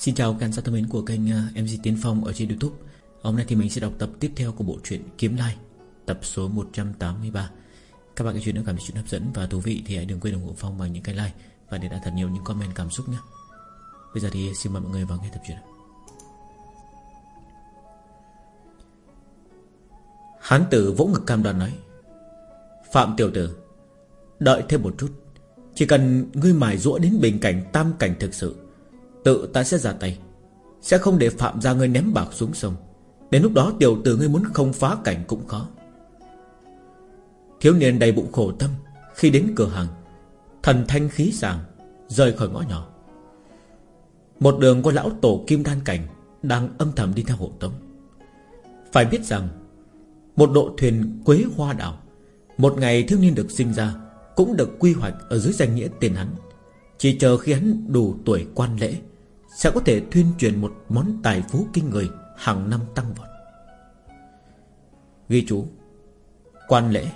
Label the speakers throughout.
Speaker 1: Xin chào các giả thân mến của kênh à, MC Tiến Phong ở trên Youtube. Hôm nay thì mình sẽ đọc tập tiếp theo của bộ truyện Kiếm Lai, Tập số 183 Các bạn cái chuyện đã cảm thấy chuyện hấp dẫn và thú vị Thì hãy đừng quên ủng hộ Phong bằng những cái like Và để lại thật nhiều những comment cảm xúc nhé. Bây giờ thì xin mời mọi người vào nghe tập truyện Hán tử vỗ ngực cam đoan nói, Phạm tiểu tử, Đợi thêm một chút. Chỉ cần ngươi mài rũa đến bình cảnh tam cảnh thực sự Tự ta sẽ ra tay. Sẽ không để phạm ra ngươi ném bạc xuống sông. Đến lúc đó tiểu tử ngươi muốn không phá cảnh cũng khó. Thiếu niên đầy bụng khổ tâm, Khi đến cửa hàng, Thần thanh khí sàng, Rời khỏi ngõ nhỏ. Một đường có lão tổ kim đan cảnh Đang âm thầm đi theo hộ tống. Phải biết rằng, Một độ thuyền quế hoa đảo Một ngày thiếu niên được sinh ra Cũng được quy hoạch ở dưới danh nghĩa tiền hắn. Chỉ chờ khi hắn đủ tuổi quan lễ sẽ có thể tuyên truyền một món tài phú kinh người Hàng năm tăng vọt. Ghi chú, Quan lễ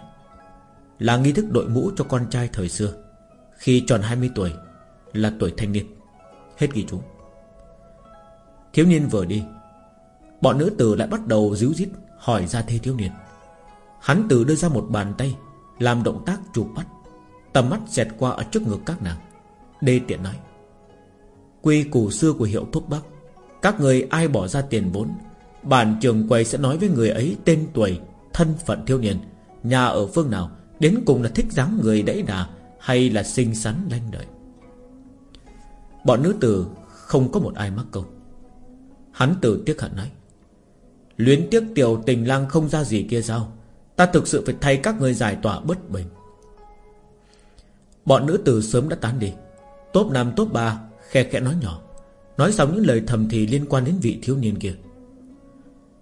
Speaker 1: Là nghi thức đội mũ cho con trai thời xưa. Khi tròn 20 tuổi Là tuổi thanh niên. Hết ghi chú. Thiếu niên vừa đi, Bọn nữ tử lại bắt đầu díu dít Hỏi ra thê thiếu niên. Hắn tử đưa ra một bàn tay, Làm động tác chụp bắt Tầm mắt dẹt qua ở trước ngực các nàng, Đê tiện nói. Quy củ xưa của hiệu thuốc bắc. Các người ai bỏ ra tiền vốn Bản trường quầy sẽ nói với người ấy Tên tuổi, thân phận thiếu niên Nhà ở phương nào Đến cùng là thích dáng người đẫy đà Hay là xinh xắn lanh đợi Bọn nữ tử Không có một ai mắc câu. Hắn tử tiếc hận nói Luyến tiếc tiểu tình lang không ra gì kia sao? Ta thực sự phải thay các người giải tỏa bất bình Bọn nữ tử sớm đã tán đi. Top năm top ba Khe khẽ nói nhỏ. Nói xong những lời thầm thì liên quan đến vị thiếu niên kia.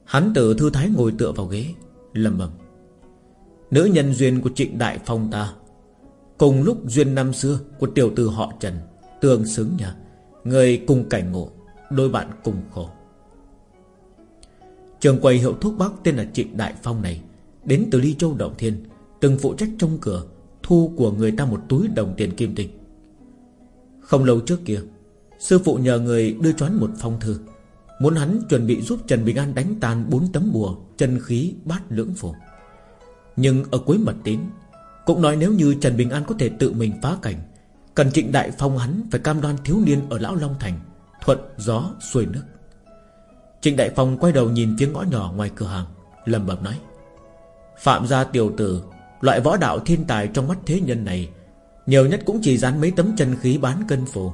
Speaker 1: Hắn tử thư thái ngồi tựa vào ghế, lầm bầm. Nữ nhân duyên của trịnh đại phong ta. Cùng lúc duyên năm xưa Của tiểu tử họ Trần Tương xứng nhà, Người cùng cảnh ngộ, Đôi bạn cùng khổ. Trường quầy hiệu thuốc bắc tên là Trịnh Đại Phong này, Đến từ Ly Châu Động Thiên, Từng phụ trách trong cửa, Thu của người ta một túi đồng tiền kim tinh. Không lâu trước kia Sư phụ nhờ người đưa choán một phong thư. Muốn hắn chuẩn bị giúp Trần Bình An đánh tan bốn tấm bùa, Chân khí, bát lưỡng phổ. Nhưng ở cuối mật tín, Cũng nói nếu như Trần Bình An có thể tự mình phá cảnh, Cần trịnh đại phong hắn Phải cam đoan thiếu niên ở Lão Long Thành, Thuận gió xuôi nước. Trịnh Đại Phong quay đầu nhìn phía ngõ nhỏ ngoài cửa hàng, lẩm bẩm nói, Phạm gia tiểu tử, Loại võ đạo thiên tài trong mắt thế nhân này, Nhiều nhất cũng chỉ dán mấy tấm chân khí bán cân phù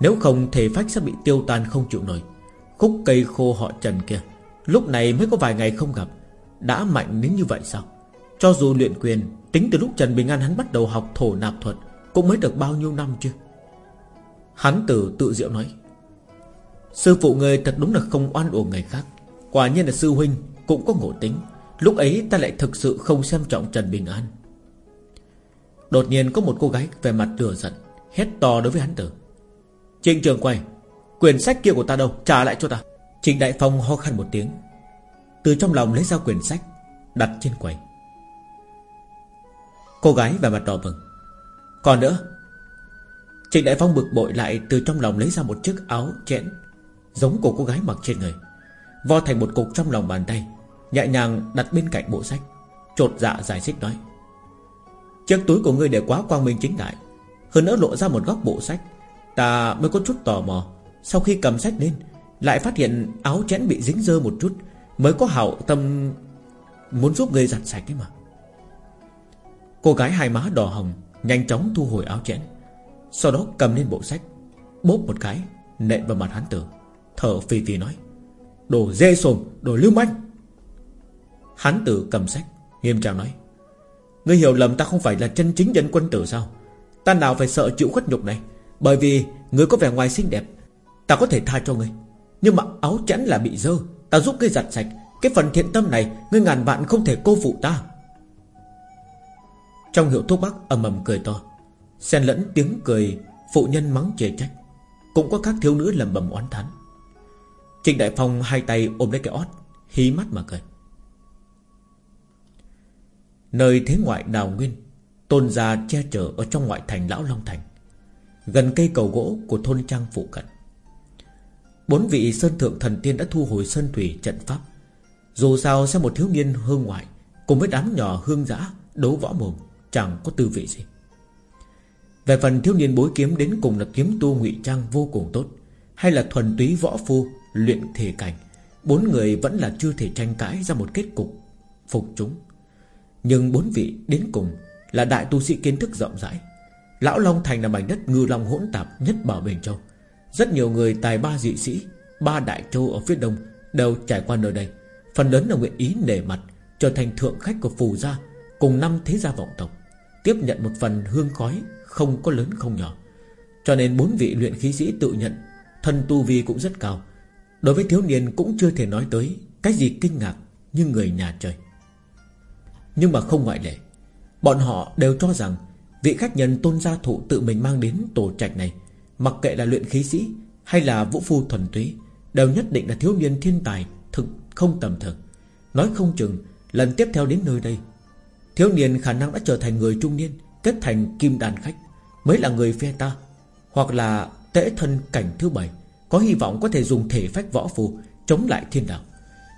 Speaker 1: nếu không thể phách sẽ bị tiêu tan không chịu nổi. Khúc cây khô họ trần kia, Lúc này mới có vài ngày không gặp, Đã mạnh đến như vậy sao? Cho dù luyện quyền, Tính từ lúc Trần Bình An hắn bắt đầu học thổ nạp thuật, Cũng mới được bao nhiêu năm chưa? Hắn tử tự diệu nói, Sư phụ người thật đúng là không oan uổng người khác. Quả nhiên là sư huynh Cũng có ngộ tính, Lúc ấy ta lại thực sự không xem trọng Trần Bình An. Đột nhiên có một cô gái Về mặt lửa giận, Hét to đối với hắn tử Trịnh trường quay, Quyển sách kia của ta đâu? Trả lại cho ta. Trịnh Đại Phong ho khăn một tiếng. Từ trong lòng lấy ra quyển sách, Đặt trên quầy. Cô gái và mặt đỏ bừng. Còn nữa Trịnh Đại Phong bực bội lại từ trong lòng lấy ra một chiếc áo chẽn Giống của cô gái mặc trên người, Vo thành một cục trong lòng bàn tay, Nhẹ nhàng đặt bên cạnh bộ sách Trột dạ giải thích nói, Chiếc túi của ngươi để quá quang minh chính đại, Hơn nữa lộ ra một góc bộ sách Ta mới có chút tò mò. Sau khi cầm sách lên Lại phát hiện áo chén bị dính dơ một chút Mới có hảo tâm Muốn giúp ngươi giặt sạch ấy mà. Cô gái hai má đỏ hồng Nhanh chóng thu hồi áo chén Sau đó cầm lên bộ sách Bốp một cái Nện vào mặt hắn tử. Thở phì phì nói Đồ dê sồm, đồ lưu manh. Hắn tử cầm sách Nghiêm trang nói Ngươi hiểu lầm ta không phải là chân chính dân quân tử sao? Ta nào phải sợ chịu khuất nhục này? Bởi vì người có vẻ ngoài xinh đẹp, Ta có thể tha cho ngươi Nhưng mà áo chẵn là bị dơ, Ta giúp ngươi giặt sạch. Cái phần thiện tâm này, Ngươi ngàn vạn không thể cô phụ ta. Trong hiệu thuốc bắc, ầm ầm cười to. Xen lẫn tiếng cười, Phụ nhân mắng chê trách. Cũng có các thiếu nữ lầm bầm oán thán. Trịnh Đại Phong hai tay ôm lấy cái ót, Hí mắt mà cười. Nơi thế ngoại đào nguyên, Tôn gia che chở ở trong ngoại thành Lão Long Thành. Gần cây cầu gỗ của thôn trang phụ cận. Bốn vị Sơn Thượng Thần Tiên đã thu hồi Sơn Thủy trận pháp. Dù sao xem một thiếu niên hương ngoại Cùng với đám nhỏ hương giã Đấu võ mồm, Chẳng có tư vị gì. Về phần thiếu niên bối kiếm đến cùng là kiếm tu ngụy trang vô cùng tốt, Hay là thuần túy võ phu, Luyện thể cảnh, Bốn người vẫn là chưa thể tranh cãi ra một kết cục Phục chúng. Nhưng bốn vị đến cùng Là đại tu sĩ kiến thức rộng rãi Lão Long Thành là mảnh đất ngư long hỗn tạp nhất bảo Bình Châu. Rất nhiều người tài ba dị sĩ, Ba đại châu ở phía đông Đều trải qua nơi đây. Phần lớn là nguyện ý nể mặt, Trở thành thượng khách của phù gia, Cùng năm thế gia vọng tộc. Tiếp nhận một phần hương khói, Không có lớn không nhỏ. Cho nên bốn vị luyện khí sĩ tự nhận, Thân tu vi cũng rất cao. Đối với thiếu niên cũng chưa thể nói tới Cái gì kinh ngạc như người nhà trời. Nhưng mà không ngoại lệ, Bọn họ đều cho rằng Vị khách nhân tôn gia thụ tự mình mang đến tổ trạch này, Mặc kệ là luyện khí sĩ Hay là vũ phu thuần túy, Đều nhất định là thiếu niên thiên tài Thực không tầm thường. Nói không chừng, lần tiếp theo đến nơi đây, Thiếu niên khả năng đã trở thành người trung niên, Kết thành kim đàn khách, Mới là người phe ta, Hoặc là tễ thân cảnh thứ bảy, Có hy vọng có thể dùng thể phách võ phù Chống lại thiên đạo.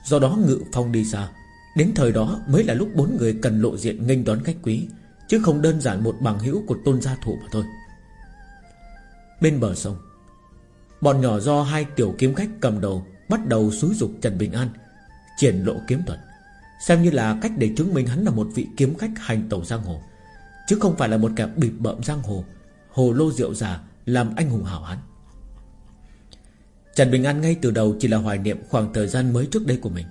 Speaker 1: Do đó ngự phong đi xa, Đến thời đó mới là lúc bốn người cần lộ diện nghênh đón khách quý. Chứ không đơn giản một bằng hữu của tôn gia thủ mà thôi. Bên bờ sông, Bọn nhỏ do hai tiểu kiếm khách cầm đầu Bắt đầu xúi dục Trần Bình An, Triển lộ kiếm thuật, Xem như là cách để chứng minh hắn là một vị kiếm khách hành tẩu giang hồ, Chứ không phải là một kẻ bịp bợm giang hồ Hồ lô rượu giả Làm anh hùng hảo hán. Trần Bình An ngay từ đầu chỉ là hoài niệm khoảng thời gian mới trước đây của mình,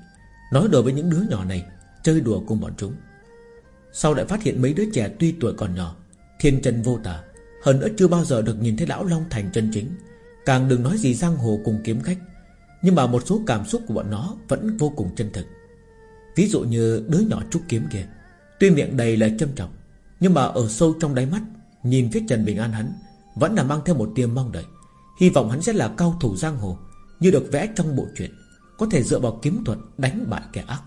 Speaker 1: Nói đùa với những đứa nhỏ này, Chơi đùa cùng bọn chúng. Sau lại phát hiện mấy đứa trẻ tuy tuổi còn nhỏ, Thiên trần vô tả, Hơn nữa chưa bao giờ được nhìn thấy lão Long Thành chân chính. Càng đừng nói gì giang hồ cùng kiếm khách, Nhưng mà một số cảm xúc của bọn nó Vẫn vô cùng chân thực. Ví dụ như đứa nhỏ trúc kiếm kia, Tuy miệng đầy là châm trọng Nhưng mà ở sâu trong đáy mắt, Nhìn phía Trần Bình An hắn, Vẫn là mang theo một tia mong đợi. Hy vọng hắn sẽ là cao thủ giang hồ, Như được vẽ trong bộ truyện, Có thể dựa vào kiếm thuật đánh bại kẻ ác.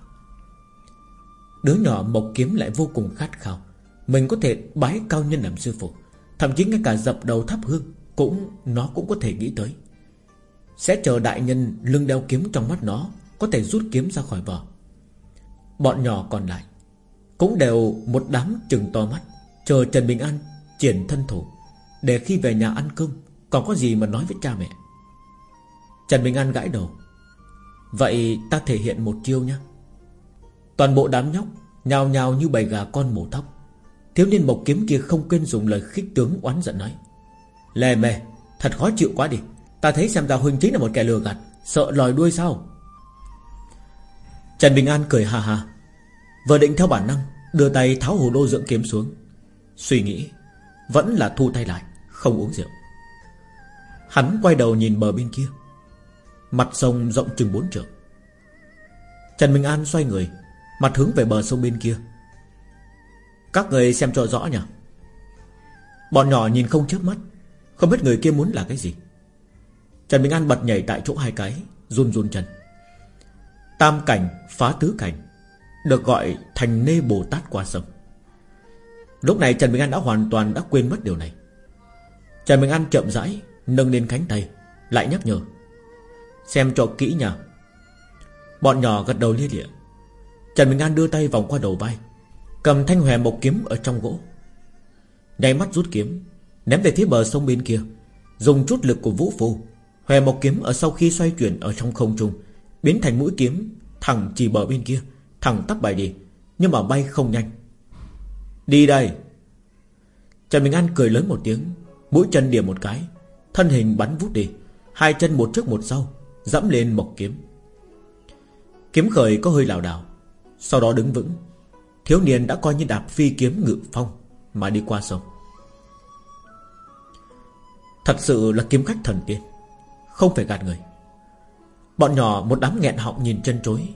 Speaker 1: Đứa nhỏ mộc kiếm lại vô cùng khát khao. Mình có thể bái cao nhân làm sư phụ, Thậm chí ngay cả dập đầu thắp hương Cũng, Nó cũng có thể nghĩ tới. Sẽ chờ đại nhân lưng đeo kiếm trong mắt nó, Có thể rút kiếm ra khỏi vỏ. Bọn nhỏ còn lại Cũng đều một đám chừng to mắt, Chờ Trần Bình An triển thân thủ Để khi về nhà ăn cơm, Còn có gì mà nói với cha mẹ. Trần Bình An gãi đầu, Vậy ta thể hiện một chiêu nhé Toàn bộ đám nhóc Nhào nhào như bầy gà con mổ thóc. Thiếu niên mộc kiếm kia không quên dùng lời khích tướng oán giận nói Lè mè Thật khó chịu quá đi. Ta thấy xem ra huynh chính là một kẻ lừa gạt, Sợ lòi đuôi sao? Trần Bình An cười ha ha, Vừa định theo bản năng Đưa tay tháo hồ lô dưỡng kiếm xuống, Suy nghĩ Vẫn là thu tay lại, Không uống rượu. Hắn quay đầu nhìn bờ bên kia, Mặt sông rộng chừng bốn trượng. Trần Bình An xoay người Mặt hướng về bờ sông bên kia. Các người xem cho rõ nhỉ? Bọn nhỏ nhìn không chớp mắt, Không biết người kia muốn là cái gì. Trần Bình An bật nhảy tại chỗ hai cái, Run run chân. Tam cảnh, phá tứ cảnh Được gọi thành nê Bồ Tát qua sông. Lúc này Trần Bình An đã hoàn toàn đã quên mất điều này. Trần Bình An chậm rãi Nâng lên cánh tay, Lại nhắc nhở. Xem cho kỹ nhờ Bọn nhỏ gật đầu lia lịa. Trần Bình An đưa tay vòng qua đầu vai, Cầm thanh hòe một kiếm ở trong gỗ. Nháy mắt rút kiếm, Ném về phía bờ sông bên kia, Dùng chút lực của vũ phù Hòe một kiếm ở sau khi xoay chuyển ở trong không trung, Biến thành mũi kiếm Thẳng chỉ bờ bên kia, Thẳng tắp bài đi, Nhưng mà bay không nhanh. Đi đây! Trần Bình An cười lớn một tiếng, Mũi chân điểm một cái, Thân hình bắn vút đi, Hai chân một trước một sau, Dẫm lên một kiếm. Kiếm khởi có hơi lảo đảo sau đó đứng vững. Thiếu niên đã coi như đạp phi kiếm ngự phong Mà đi qua sông. Thật sự là kiếm khách thần tiên, Không phải gạt người. Bọn nhỏ một đám nghẹn họng nhìn chân chối,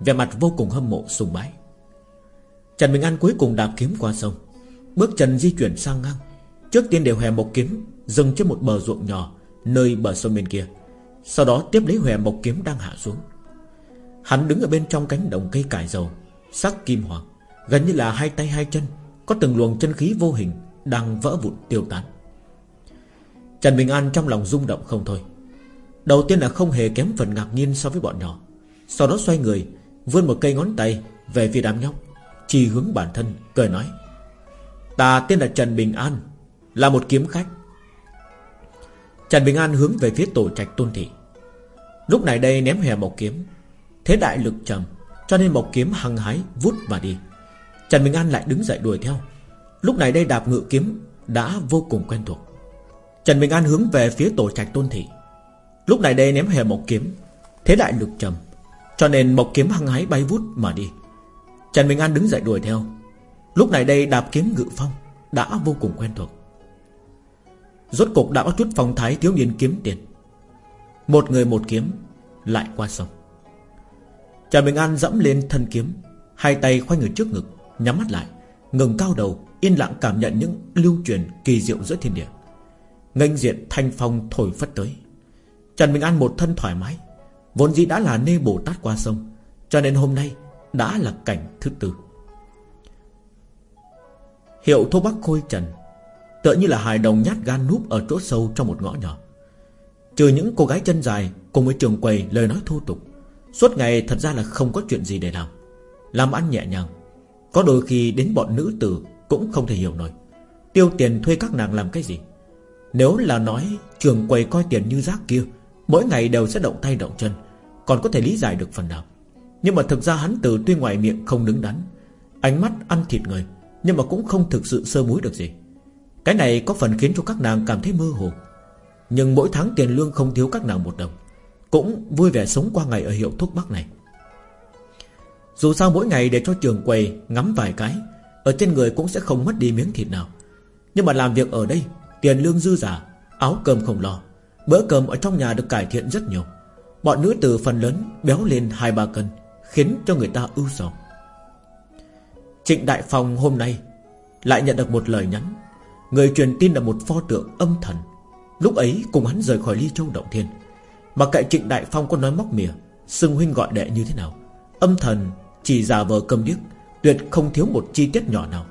Speaker 1: Vẻ mặt vô cùng hâm mộ sùng bái. Trần Bình An cuối cùng đạp kiếm qua sông, Bước chân di chuyển sang ngang. Trước tiên đều hòe một kiếm, Dừng trên một bờ ruộng nhỏ Nơi bờ sông bên kia, Sau đó tiếp lấy hòe một kiếm đang hạ xuống. Hắn đứng ở bên trong cánh đồng cây cải dầu, Sắc kim hoàng, Gần như là hai tay hai chân, Có từng luồng chân khí vô hình Đang vỡ vụn tiêu tán. Trần Bình An trong lòng rung động không thôi. Đầu tiên là không hề kém phần ngạc nhiên so với bọn nhỏ. Sau đó xoay người, Vươn một cây ngón tay về phía đám nhóc, Chỉ hướng bản thân, cười nói, Ta tên là Trần Bình An, Là một kiếm khách. Trần Bình An hướng về phía tổ trạch tôn thị. Lúc này đây ném hè một kiếm Thế đại lực trầm, Cho nên Mộc kiếm hăng hái vút mà đi. Trần Bình An lại đứng dậy đuổi theo. Lúc này đây đạp ngự kiếm Đã vô cùng quen thuộc. Trần Bình An hướng về phía tổ trạch tôn thị. Lúc này đây ném hề Mộc kiếm, Thế đại lực trầm, Cho nên Mộc kiếm hăng hái bay vút mà đi. Trần Bình An đứng dậy đuổi theo. Lúc này đây đạp kiếm ngự phong Đã vô cùng quen thuộc. Rốt cục đã có chút phong thái thiếu niên kiếm tiền. Một người một kiếm Lại qua sông. Trần Bình An dẫm lên thân kiếm, Hai tay khoanh ở trước ngực, Nhắm mắt lại Ngừng cao đầu, Yên lặng cảm nhận những lưu truyền kỳ diệu giữa thiên địa. Nganh diện thanh phong thổi phất tới. Trần Bình An một thân thoải mái, Vốn dĩ đã là nê Bồ Tát qua sông, Cho nên hôm nay đã là cảnh thứ tư. Hiệu thô bắc khôi trần, Tựa như là hài đồng nhát gan núp Ở chỗ sâu trong một ngõ nhỏ. Trừ những cô gái chân dài Cùng với trường quầy lời nói thô tục Suốt ngày thật ra là không có chuyện gì để làm. Làm ăn nhẹ nhàng. Có đôi khi đến bọn nữ tử Cũng không thể hiểu nổi. Tiêu tiền thuê các nàng làm cái gì? Nếu là nói trường quầy coi tiền như rác kia, Mỗi ngày đều sẽ động tay động chân, Còn có thể lý giải được phần nào. Nhưng mà thực ra hắn từ tuy ngoài miệng không đứng đắn, Ánh mắt ăn thịt người, Nhưng mà cũng không thực sự sơ muối được gì. Cái này có phần khiến cho các nàng cảm thấy mơ hồ. Nhưng mỗi tháng tiền lương không thiếu các nàng một đồng. Cũng vui vẻ sống qua ngày ở hiệu thuốc bắc này. Dù sao mỗi ngày để cho trường quầy ngắm vài cái, Ở trên người cũng sẽ không mất đi miếng thịt nào. Nhưng mà làm việc ở đây, Tiền lương dư giả, Áo cơm không lo, Bữa cơm ở trong nhà được cải thiện rất nhiều. Bọn nữ tử phần lớn béo lên 2-3 cân, Khiến cho người ta ưu sầu. Trịnh Đại Phong hôm nay Lại nhận được một lời nhắn. Người truyền tin là một pho tượng âm thần. Lúc ấy cùng hắn rời khỏi Ly Châu Động Thiên. Mà kệ Trịnh Đại Phong có nói móc mỉa Xưng huynh gọi đệ như thế nào? Âm thần chỉ giả vờ câm điếc, Tuyệt không thiếu một chi tiết nhỏ nào.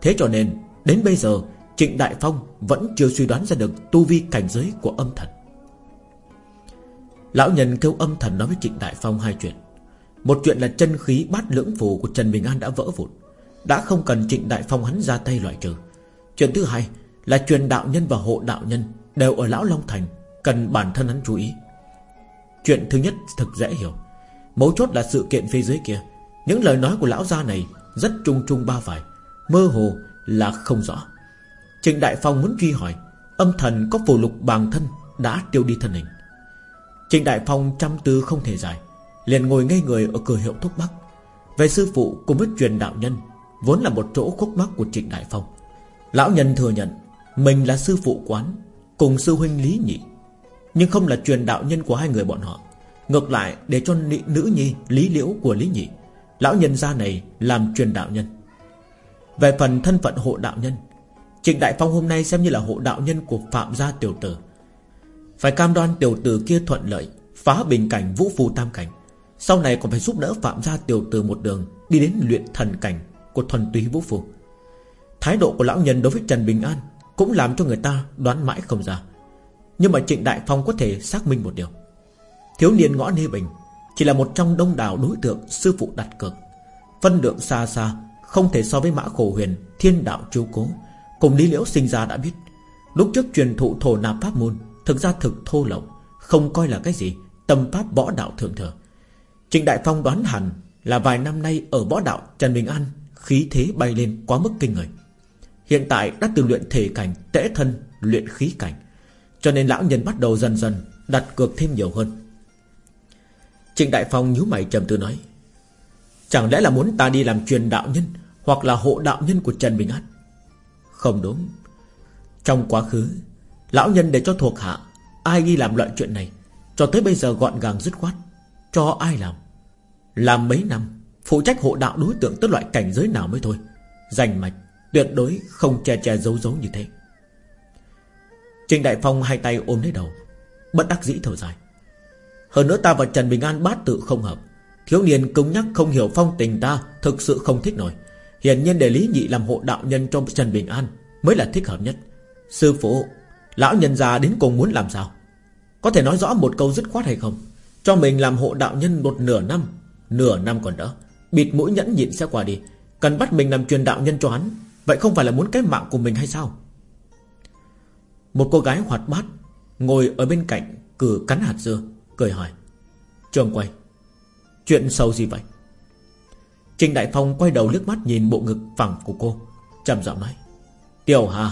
Speaker 1: Thế cho nên, đến bây giờ, Trịnh Đại Phong vẫn chưa suy đoán ra được Tu vi cảnh giới của âm thần. Lão nhân kêu âm thần nói với Trịnh Đại Phong hai chuyện. Một chuyện là chân khí bát lưỡng phù của Trần Bình An đã vỡ vụn, Đã không cần Trịnh Đại Phong hắn ra tay loại trừ. Chuyện thứ hai là truyền đạo nhân và hộ đạo nhân Đều ở Lão Long Thành, Cần bản thân hắn chú ý. Chuyện thứ nhất thực dễ hiểu. Mấu chốt là sự kiện phía dưới kia. Những lời nói của lão gia này Rất trung trung ba phải Mơ hồ là không rõ. Trịnh Đại Phong muốn truy hỏi, Âm thần có phù lục bằng thân Đã tiêu đi thân hình. Trịnh Đại Phong trăm tư không thể giải, Liền ngồi ngay người ở cửa hiệu thuốc bắc. Về sư phụ cùng với truyền đạo nhân, Vốn là một chỗ khúc mắc của Trịnh Đại Phong. Lão nhân thừa nhận, Mình là sư phụ quán, Cùng sư huynh Lý Nhị. Nhưng không là truyền đạo nhân của hai người bọn họ. Ngược lại, để cho nữ nhi Lý Liễu của Lý Nhị, Lão nhân gia này làm truyền đạo nhân. Về phần thân phận hộ đạo nhân, Trịnh Đại Phong hôm nay xem như là hộ đạo nhân của Phạm gia tiểu tử. Phải cam đoan tiểu tử kia thuận lợi, Phá bình cảnh vũ phù tam cảnh. Sau này còn phải giúp đỡ phạm gia tiểu tử một đường, Đi đến luyện thần cảnh Của thuần túy vũ phù Thái độ của lão nhân đối với Trần Bình An Cũng làm cho người ta đoán mãi không ra. Nhưng mà Trịnh Đại Phong có thể xác minh một điều Thiếu niên ngõ Nê Bình Chỉ là một trong đông đảo đối tượng Sư phụ đặt cược Phân lượng xa xa, Không thể so với mã khổ huyền, Thiên đạo chiếu cố, Cùng Lý Liễu sinh ra đã biết Lúc trước truyền thụ thổ nạp pháp môn, Thực ra thực thô lậu, Không coi là cái gì, Tâm pháp võ đạo thượng thừa Trịnh Đại Phong đoán hẳn là vài năm nay ở võ đạo Trần Bình An, khí thế bay lên quá mức kinh người. Hiện tại đã từ luyện thể cảnh, tễ thân, luyện khí cảnh. Cho nên lão nhân bắt đầu dần dần đặt cược thêm nhiều hơn. Trịnh Đại Phong nhíu mày trầm tư nói. Chẳng lẽ là muốn ta đi làm truyền đạo nhân hoặc là hộ đạo nhân của Trần Bình An? Không đúng. Trong quá khứ, Lão nhân để cho thuộc hạ Ai đi làm loại chuyện này, Cho tới bây giờ gọn gàng dứt khoát, Cho ai làm Làm mấy năm, Phụ trách hộ đạo đối tượng tới loại cảnh giới nào mới thôi Dành mạch Tuyệt đối không che che giấu giấu như thế Trình Đại Phong hai tay ôm lấy đầu, Bất đắc dĩ thở dài. Hơn nữa ta và Trần Bình An bát tự không hợp. Thiếu niên cứng nhắc không hiểu phong tình ta Thực sự không thích nổi. Hiển nhiên để Lý Nhị làm hộ đạo nhân cho Trần Bình An Mới là thích hợp nhất. Sư phụ, Lão nhân già đến cùng muốn làm sao? Có thể nói rõ một câu dứt khoát hay không? Cho mình làm hộ đạo nhân một nửa năm Nửa năm còn đỡ, Bịt mũi nhẫn nhịn sẽ qua đi. Cần bắt mình làm truyền đạo nhân cho hắn, Vậy không phải là muốn cái mạng của mình hay sao? Một cô gái hoạt bát Ngồi ở bên cạnh Cử cắn hạt dưa, Cười hỏi, Trường quay, Chuyện sâu gì vậy? Trình Đại Phong quay đầu liếc mắt nhìn bộ ngực phẳng của cô, trầm giọng nói, Tiểu Hà,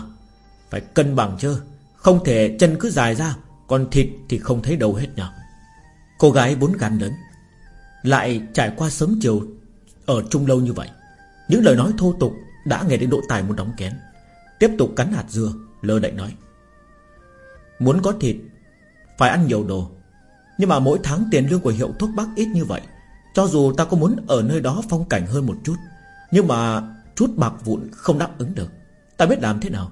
Speaker 1: Phải cân bằng chứ, Không thể chân cứ dài ra, Còn thịt thì không thấy đâu hết nhỉ Cô gái bốn gan lớn, Lại trải qua sớm chiều Ở chung lâu như vậy, Những lời nói thô tục Đã nghe đến độ tài muốn đóng kén, Tiếp tục cắn hạt dưa, Lơ đậy nói Muốn có thịt, Phải ăn nhiều đồ. Nhưng mà mỗi tháng tiền lương của hiệu thuốc bắc ít như vậy, Cho dù ta có muốn ở nơi đó phong cảnh hơn một chút, Nhưng mà Chút bạc vụn không đáp ứng được. Ta biết làm thế nào?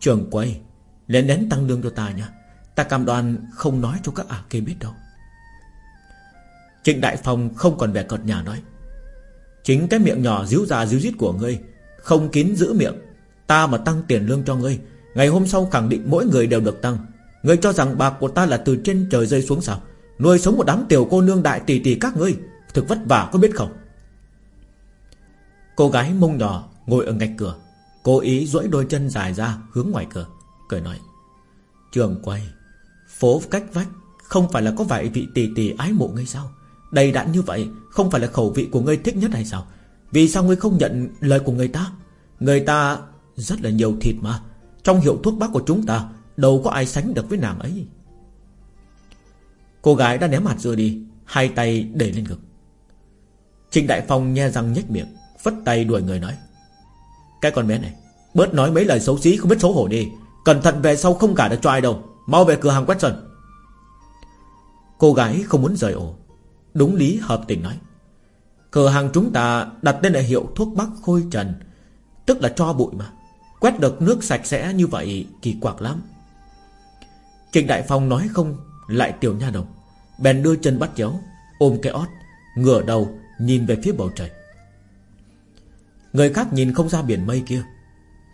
Speaker 1: Trường quay Lén lén tăng lương cho ta nha. Ta cam đoan không nói cho các ả kia biết đâu. Trịnh Đại Phong không còn vẻ cợt nhà nói. Chính cái miệng nhỏ díu già díu dít của ngươi, Không kín giữ miệng. Ta mà tăng tiền lương cho ngươi Ngày hôm sau khẳng định mỗi người đều được tăng. Người cho rằng bạc của ta là từ trên trời rơi xuống sao? Nuôi sống một đám tiểu cô nương đại tỷ tỷ các ngươi, Thực vất vả có biết không? Cô gái mông nhỏ ngồi ở ngạch cửa, Cố ý duỗi đôi chân dài ra hướng ngoài cửa, Cười nói, Trường quay, Phố cách vách Không phải là có vài vị tỷ tỷ ái mộ ngươi sao? Đầy đặn như vậy, Không phải là khẩu vị của ngươi thích nhất hay sao? Vì sao ngươi không nhận lời của người ta? Người ta rất là nhiều thịt mà. Trong hiệu thuốc bắc của chúng ta, Đâu có ai sánh được với nàng ấy. Cô gái đã ném hạt dưa đi, Hai tay để lên ngực. Trịnh Đại Phong nhe răng nhếch miệng, Phất tay đuổi người nói. Cái con bé này, Bớt nói mấy lời xấu xí, không biết xấu hổ đi. Cẩn thận về sau không cả được cho ai đâu. Mau về cửa hàng quét sân Cô gái không muốn rời ổ. Đúng lý hợp tình nói. Cửa hàng chúng ta đặt tên là hiệu thuốc bắc khôi trần, Tức là cho bụi mà. Quét được nước sạch sẽ như vậy Kỳ quặc lắm. Trịnh Đại Phong nói không, Lại tiểu nha đầu. Bèn đưa chân bắt chéo, Ôm cái ót, Ngửa đầu, nhìn về phía bầu trời. Người khác nhìn không ra biển mây kia.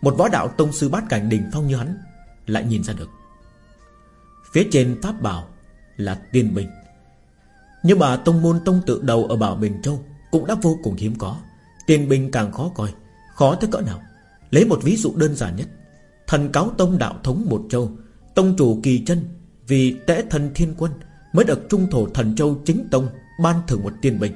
Speaker 1: Một võ đạo tông sư bát cảnh đỉnh phong như hắn Lại nhìn ra được. Phía trên pháp bảo Là tiên bình. Nhưng mà tông môn tông tự đầu ở Bảo Bình Châu Cũng đã vô cùng hiếm có. Tiên binh càng khó coi, Khó tới cỡ nào. Lấy một ví dụ đơn giản nhất. Thần cáo tông đạo thống một châu, Tông chủ kỳ chân, Vì tẽ thần thiên quân, Mới được trung thổ thần châu chính tông Ban thưởng một tiên binh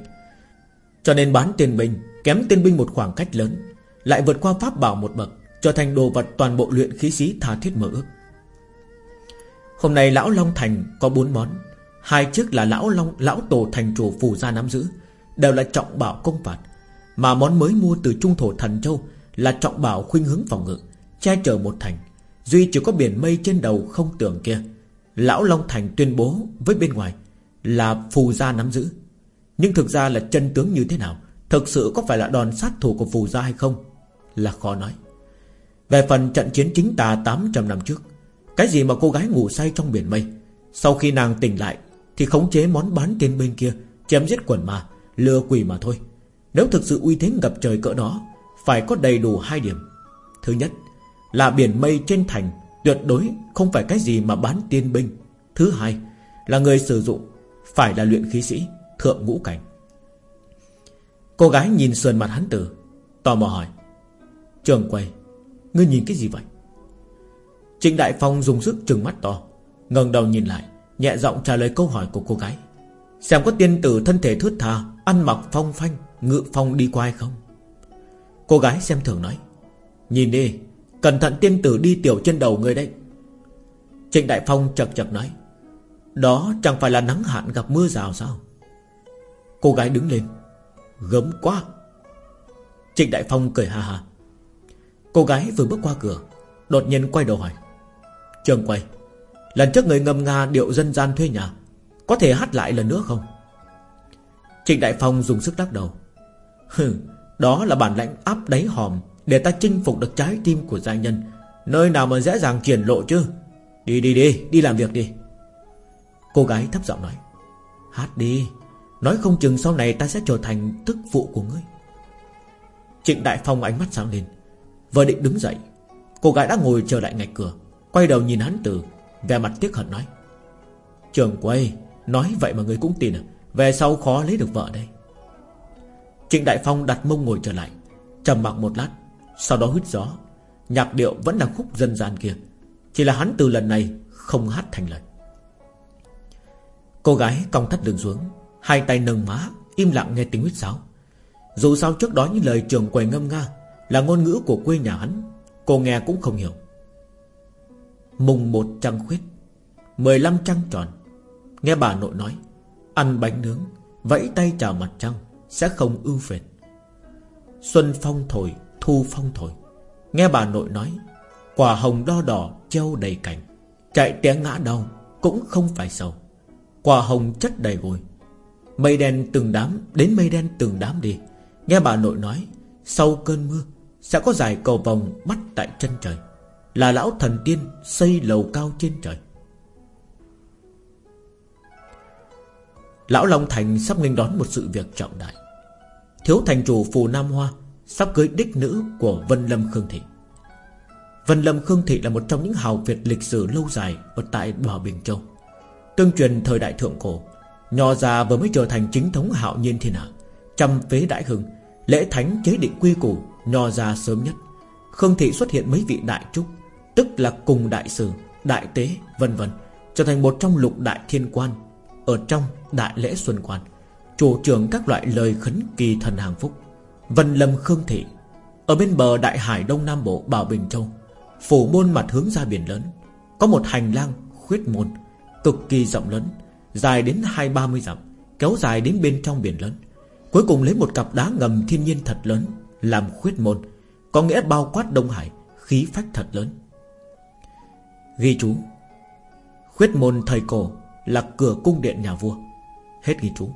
Speaker 1: Cho nên bán tiên binh Kém tiên binh một khoảng cách lớn, Lại vượt qua pháp bảo một bậc, Trở thành đồ vật toàn bộ luyện khí sĩ tha thiết mơ ước. Hôm nay Lão Long Thành có bốn món, Hai chiếc là Lão Long, Lão Tổ Thành Chủ Phù Gia nắm giữ, Đều là trọng bảo công phạt, Mà món mới mua từ Trung Thổ Thần Châu là trọng bảo khuynh hướng phòng ngự Che chở một thành Duy chỉ có biển mây trên đầu không tưởng kia. Lão Long Thành tuyên bố với bên ngoài Là Phù Gia nắm giữ. Nhưng thực ra là chân tướng như thế nào Thực sự có phải là đòn sát thủ của phù gia hay không Là khó nói. Về phần trận chiến chính tà 800 năm trước Cái gì mà cô gái ngủ say trong biển mây Sau khi nàng tỉnh lại Thì khống chế món bán tên bên kia Chém giết quần mà, Lừa quỷ mà thôi. Nếu thực sự uy thế ngập trời cỡ đó phải có đầy đủ hai điểm. Thứ nhất, là biển mây trên thành Tuyệt đối không phải cái gì mà bán tiên binh. Thứ hai, là người sử dụng Phải là luyện khí sĩ, Thượng ngũ cảnh. Cô gái nhìn sườn mặt hắn tử, Tò mò hỏi, Trường quay Ngươi nhìn cái gì vậy? Trịnh Đại Phong dùng sức trừng mắt to, ngẩng đầu nhìn lại, Nhẹ giọng trả lời câu hỏi của cô gái, Xem có tiên tử thân thể thướt tha, Ăn mặc phong phanh, Ngự phong đi qua hay không? Cô gái xem thường nói, Nhìn đi, Cẩn thận tiên tử đi tiểu trên đầu người đấy. Trịnh Đại Phong chật chật nói, Đó chẳng phải là nắng hạn gặp mưa rào sao? Cô gái đứng lên, Gớm quá. Trịnh Đại Phong cười ha ha. Cô gái vừa bước qua cửa, Đột nhiên quay đầu hỏi, Trường quay, Lần trước người ngâm nga điệu dân gian thuê nhà, Có thể hát lại lần nữa không? Trịnh Đại Phong dùng sức lắc đầu, Hừ đó là bản lãnh áp đáy hòm Để ta chinh phục được trái tim của gia nhân. Nơi nào mà dễ dàng triển lộ chứ? Đi đi đi Đi làm việc đi. Cô gái thấp giọng nói, Hát đi, Nói không chừng sau này ta sẽ trở thành tức phụ của ngươi. Trịnh Đại Phong ánh mắt sáng lên. Vừa định đứng dậy, Cô gái đã ngồi chờ lại ngạch cửa, Quay đầu nhìn hắn từ Về mặt tiếc hận nói, Trường quay, Nói vậy mà người cũng tin à? Về sau khó lấy được vợ đây. Trịnh Đại Phong đặt mông ngồi trở lại, trầm mặc một lát, Sau đó hít gió. Nhạc điệu vẫn là khúc dân gian kia, Chỉ là hắn từ lần này không hát thành lời. Cô gái cong thắt đường xuống, Hai tay nâng má, Im lặng nghe tiếng huyết sáo. Dù sao trước đó những lời trường quầy ngâm nga Là ngôn ngữ của quê nhà hắn, Cô nghe cũng không hiểu. Mùng một trăng khuyết, Mười lăm trăng tròn, Nghe bà nội nói, Ăn bánh nướng, Vẫy tay chào mặt trăng. Sẽ không ưu phiền. Xuân phong thổi, Thu phong thổi. Nghe bà nội nói, Quả hồng đo đỏ treo đầy cành. Chạy té ngã đau, Cũng không phải sầu. Quả hồng chất đầy gồi. Mây đen từng đám, Đến mây đen từng đám đi. Nghe bà nội nói, Sau cơn mưa, Sẽ có dài cầu vòng bắt tại chân trời. Là lão thần tiên xây lầu cao trên trời. Lão Long Thành sắp nghênh đón một sự việc trọng đại. Thiếu thành chủ Phù Nam Hoa Sắp cưới đích nữ của Vân Lâm Khương Thị. Vân Lâm Khương Thị là một trong những hào Việt lịch sử lâu dài Ở tại bờ Bình Châu Tương truyền thời đại thượng cổ Nho già vừa mới trở thành chính thống hạo nhiên thiên hạ Trăm phế đại hưng Lễ thánh chế định quy củ Nho già sớm nhất. Khương Thị xuất hiện mấy vị đại trúc Tức là cùng đại sử, đại tế, vân vân Trở thành một trong lục đại thiên quan ở trong đại lễ xuân quan, Chủ trưởng các loại lời khấn kỳ thần hàng phúc, Vân Lâm Khương Thị. Ở bên bờ đại hải đông nam bộ Bảo Bình Châu, Phủ môn mặt hướng ra biển lớn, Có một hành lang khuyết môn, Cực kỳ rộng lớn, Dài đến hai ba mươi dặm, Kéo dài đến bên trong biển lớn. Cuối cùng lấy một cặp đá ngầm thiên nhiên thật lớn Làm khuyết môn, Có nghĩa bao quát Đông Hải, Khí phách thật lớn. Ghi chú, Khuyết môn thời cổ là cửa cung điện nhà vua. Hết ghi chú.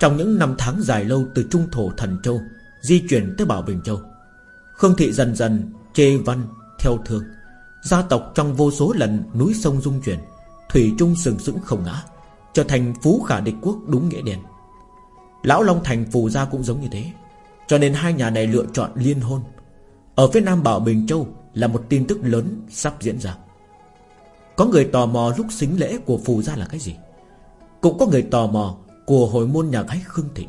Speaker 1: Trong những năm tháng dài lâu Từ Trung Thổ Thần Châu, Di chuyển tới Bảo Bình Châu, Khương Thị dần dần chê văn, theo thương. Gia tộc trong vô số lần núi sông dung chuyển, Thủy chung sừng sững không ngã, Trở thành phú khả địch quốc đúng nghĩa đen Lão Long Thành phù gia cũng giống như thế, Cho nên hai nhà này lựa chọn liên hôn. Ở phía Nam Bảo Bình Châu Là một tin tức lớn sắp diễn ra. Có người tò mò lúc xính lễ của phù gia là cái gì? Cũng có người tò mò Của hồi môn nhà gái Khương Thị.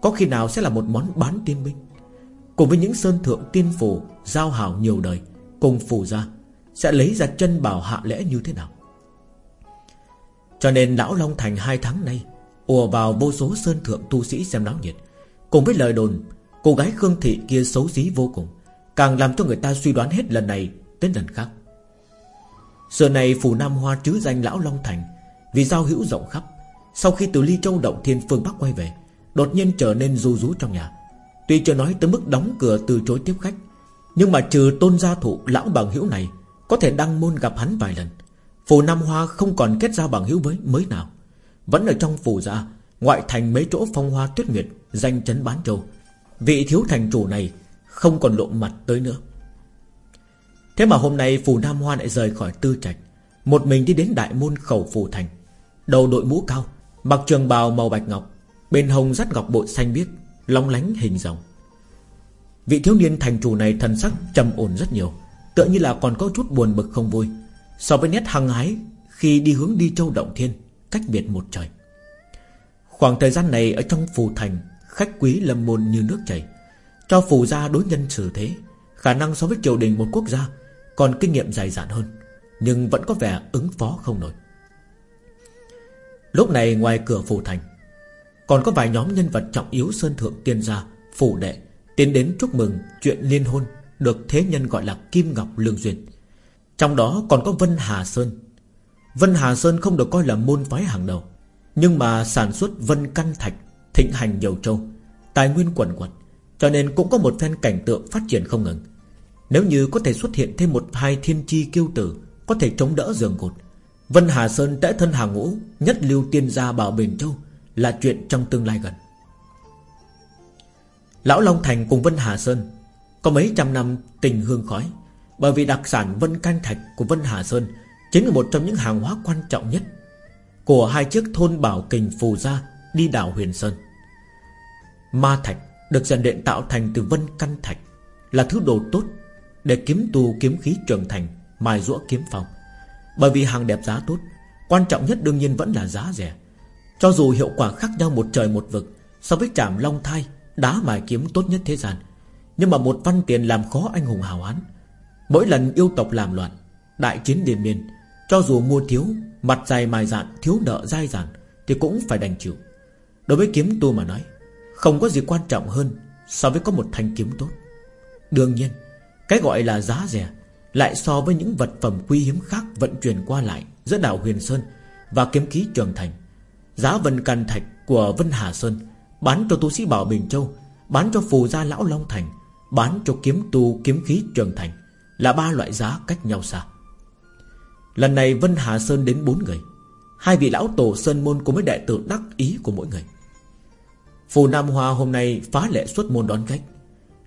Speaker 1: Có khi nào sẽ là một món bán tiên binh? Cùng với những sơn thượng tiên phù Giao hảo nhiều đời Cùng phù gia, Sẽ lấy ra chân bảo hạ lễ như thế nào? Cho nên Lão Long Thành hai tháng nay ùa vào vô số sơn thượng tu sĩ xem náo nhiệt. Cùng với lời đồn, Cô gái Khương Thị kia xấu xí vô cùng, Càng làm cho người ta suy đoán hết lần này Đến lần khác. Giờ này phủ Nam Hoa chứ danh Lão Long Thành, Vì giao hữu rộng khắp. Sau khi từ Ly Châu Động Thiên Phương Bắc quay về, Đột nhiên trở nên ru rú trong nhà. Tuy chưa nói tới mức đóng cửa từ chối tiếp khách, Nhưng mà trừ tôn gia thụ Lão bằng hữu này, Có thể đăng môn gặp hắn vài lần. Phủ Nam Hoa không còn kết giao bằng hữu với mới nào. Vẫn ở trong phủ gia, Ngoại thành mấy chỗ phong hoa tuyết nguyệt, Danh chấn bán châu. Vị thiếu thành chủ này Không còn lộ mặt tới nữa. Thế mà hôm nay phù Nam Hoa lại rời khỏi tư trạch. Một mình đi đến đại môn khẩu phù thành. Đầu đội mũ cao, Mặc trường bào màu bạch ngọc, Bên hồng dắt ngọc bội xanh biếc, Long lánh hình rồng Vị thiếu niên thành chủ này thần sắc trầm ổn rất nhiều, Tựa như là còn có chút buồn bực không vui, So với nét hăng hái Khi đi hướng đi châu động thiên, Cách biệt một trời. Khoảng thời gian này ở trong phù thành, Khách quý lâm môn như nước chảy. Cho phù gia đối nhân xử thế, Khả năng so với triều đình một quốc gia còn kinh nghiệm dài dạn hơn, Nhưng vẫn có vẻ ứng phó không nổi. Lúc này ngoài cửa phủ thành, Còn có vài nhóm nhân vật trọng yếu Sơn Thượng Tiên Gia, Phủ Đệ, Tiến đến chúc mừng chuyện liên hôn Được thế nhân gọi là Kim Ngọc Lương Duyên. Trong đó còn có Vân Hà Sơn. Vân Hà Sơn không được coi là môn phái hàng đầu, Nhưng mà sản xuất Vân Căn Thạch, Thịnh hành nhiều châu, Tài nguyên quần quật, Cho nên cũng có một phen cảnh tượng phát triển không ngừng. Nếu như có thể xuất hiện thêm một hai thiên chi kiêu tử, Có thể chống đỡ giường cột. Vân Hà Sơn tẽ thân hàng ngũ, Nhất lưu tiên gia bảo Bình Châu, Là chuyện trong tương lai gần. Lão Long Thành cùng Vân Hà Sơn, Có mấy trăm năm tình hương khói, Bởi vì đặc sản Vân Canh Thạch của Vân Hà Sơn Chính là một trong những hàng hóa quan trọng nhất Của hai chiếc thôn Bảo Kình Phù Gia Đi đảo Huyền Sơn. Ma Thạch được dần điện tạo thành từ Vân Căn Thạch, Là thứ đồ tốt để kiếm tu kiếm khí trưởng thành Mài rũa kiếm phong. Bởi vì hàng đẹp giá tốt, Quan trọng nhất đương nhiên vẫn là giá rẻ. Cho dù hiệu quả khác nhau một trời một vực, So với trảm long thai, Đá mài kiếm tốt nhất thế gian. Nhưng mà một văn tiền làm khó anh hùng hào hán. Mỗi lần yêu tộc làm loạn, Đại chiến liên miên, Cho dù mua thiếu, Mặt dài mài dạn, thiếu nợ dai dẳng, Thì cũng phải đành chịu. Đối với kiếm tu mà nói, Không có gì quan trọng hơn So với có một thanh kiếm tốt. Đương nhiên cái gọi là giá rẻ Lại so với những vật phẩm quý hiếm khác Vận chuyển qua lại giữa đảo Huyền Sơn Và kiếm khí Trường Thành. Giá vân can thạch của Vân Hà Sơn Bán cho tu sĩ Bảo Bình Châu, Bán cho phù gia Lão Long Thành, Bán cho kiếm tu kiếm khí Trường Thành Là ba loại giá cách nhau xa. Lần này Vân Hà Sơn đến bốn người, Hai vị lão tổ Sơn Môn cùng với đệ tử đắc ý của mỗi người. Phù Nam Hoa hôm nay phá lệ xuất môn đón khách,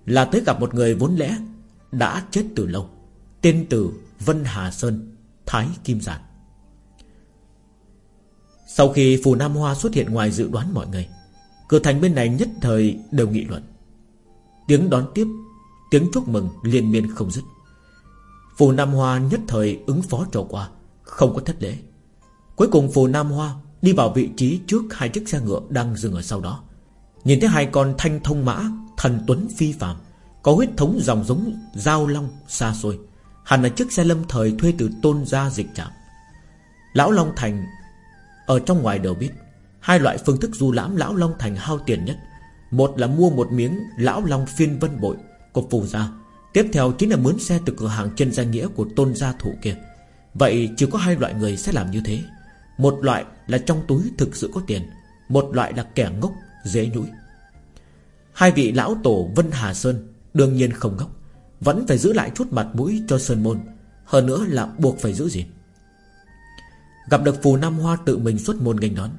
Speaker 1: Là tới gặp một người vốn lẽ đã chết từ lâu. Tên tử Vân Hà Sơn, Thái Kim Giản. Sau khi Phù Nam Hoa xuất hiện ngoài dự đoán mọi người, Cửa thành bên này nhất thời đều nghị luận. Tiếng đón tiếp, Tiếng chúc mừng liên miên không dứt. Phù Nam Hoa nhất thời ứng phó trò qua, Không có thất lễ. Cuối cùng Phù Nam Hoa Đi vào vị trí trước hai chiếc xe ngựa đang dừng ở sau đó. Nhìn thấy hai con thanh thông mã, Thần Tuấn phi phàm có huyết thống dòng giống Giao Long xa xôi. Hẳn là chiếc xe lâm thời thuê từ tôn gia dịch trạm. Lão Long Thành Ở trong ngoài đều biết, Hai loại phương thức du lãm Lão Long Thành hao tiền nhất. Một là mua một miếng Lão Long phiên vân bội Của phù gia. Tiếp theo chính là mướn xe từ cửa hàng trên danh nghĩa của tôn gia thủ kia. Vậy chỉ có hai loại người sẽ làm như thế. Một loại là trong túi thực sự có tiền, Một loại là kẻ ngốc, dễ nhũi. Hai vị lão tổ Vân Hà Sơn Đương nhiên không ngốc, Vẫn phải giữ lại chút mặt mũi cho Sơn Môn, Hơn nữa là buộc phải giữ gìn. Gặp được Phù Nam Hoa tự mình xuất môn nghênh đón,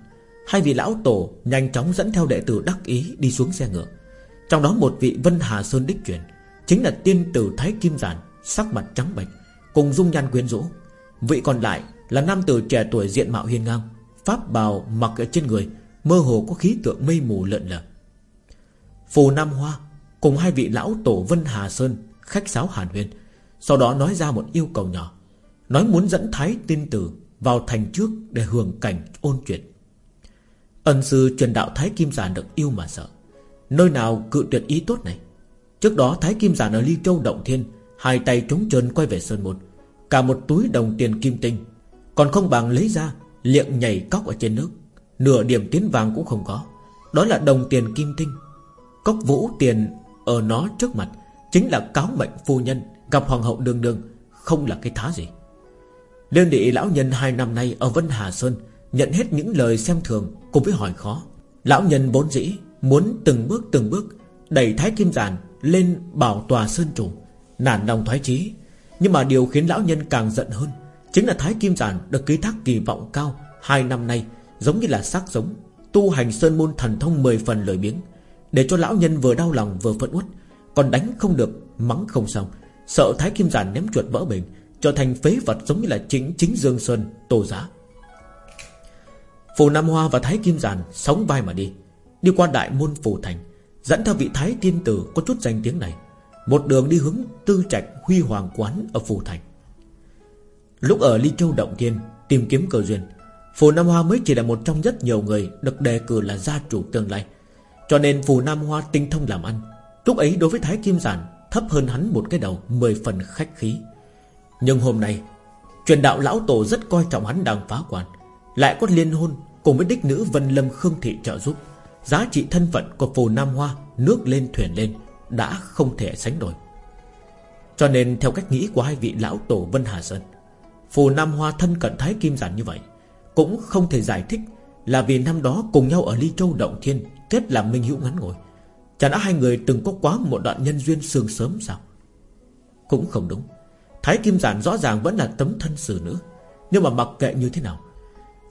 Speaker 1: Hai vị lão tổ nhanh chóng dẫn theo đệ tử đắc ý đi xuống xe ngựa. Trong đó một vị Vân Hà Sơn đích truyền, Chính là tiên tử Thái Kim Giản, Sắc mặt trắng bệch, Cùng dung nhan quyến rũ. Vị còn lại là nam tử trẻ tuổi diện mạo hiên ngang, Pháp bào mặc ở trên người, Mơ hồ có khí tượng mây mù lợn lờ. Phù Nam Hoa Cùng hai vị lão tổ Vân Hà Sơn, Khách sáo hàn huyên, Sau đó nói ra một yêu cầu nhỏ, Nói muốn dẫn Thái tiên tử Vào thành trước để hưởng cảnh ôn chuyện. Ân sư truyền đạo Thái Kim Giản được yêu mà sợ, Nơi nào cự tuyệt ý tốt này? Trước đó Thái Kim Giản ở Ly Châu Động Thiên, Hai tay trống trơn quay về Sơn Môn, Cả một túi đồng tiền kim tinh, Còn không bằng lấy ra, Liệng nhảy cóc ở trên nước, Nửa điểm tiến vàng cũng không có, Đó là đồng tiền kim tinh, Cốc vũ tiền ở nó trước mặt Chính là cáo mệnh phu nhân Gặp hoàng hậu đương đương Không là cái thá gì. Liên địa lão nhân hai năm nay ở Vân Hà Sơn Nhận hết những lời xem thường Cùng với hỏi khó. Lão nhân vốn dĩ Muốn từng bước từng bước Đẩy Thái Kim Giản lên bảo tòa Sơn Chủ, Nản lòng thoái chí. Nhưng mà điều khiến lão nhân càng giận hơn Chính là Thái Kim Giản được ký thác kỳ vọng cao Hai năm nay Giống như là xác giống, Tu hành Sơn Môn thần thông 10 phần lời biếng. Để cho lão nhân vừa đau lòng vừa phẫn uất, Còn đánh không được, Mắng không xong, Sợ Thái Kim Giản ném chuột vỡ bình Trở thành phế vật giống như là chính chính Dương Sơn, Tô Giá. Phù Nam Hoa và Thái Kim Giản Sóng vai mà đi. Đi qua đại môn Phù Thành, Dẫn theo vị Thái Tiên Tử có chút danh tiếng này. Một đường đi hướng tư trạch huy hoàng quán ở Phù Thành. Lúc ở Ly Châu Động Thiên, Tìm kiếm cơ duyên, Phù Nam Hoa mới chỉ là một trong rất nhiều người Được đề cử là gia chủ tương lai. Cho nên Phù Nam Hoa tinh thông làm ăn. Lúc ấy đối với Thái Kim Giản, Thấp hơn hắn một cái đầu, Mười phần khách khí. Nhưng hôm nay, Truyền đạo lão tổ rất coi trọng hắn đang phá quan. Lại có liên hôn Cùng với đích nữ Vân Lâm Khương Thị trợ giúp. Giá trị thân phận của Phù Nam Hoa Nước lên thuyền lên Đã không thể sánh đổi. Cho nên theo cách nghĩ của hai vị lão tổ Vân Hà Sơn, Phù Nam Hoa thân cận Thái Kim Giản như vậy Cũng không thể giải thích là vì năm đó cùng nhau ở Ly Châu Động Thiên, Kết làm minh hữu ngắn ngồi Chả đã hai người từng có quá một đoạn nhân duyên sương sớm sao? Cũng không đúng. Thái Kim Giản rõ ràng vẫn là tấm thân xử nữ. Nhưng mà mặc kệ như thế nào,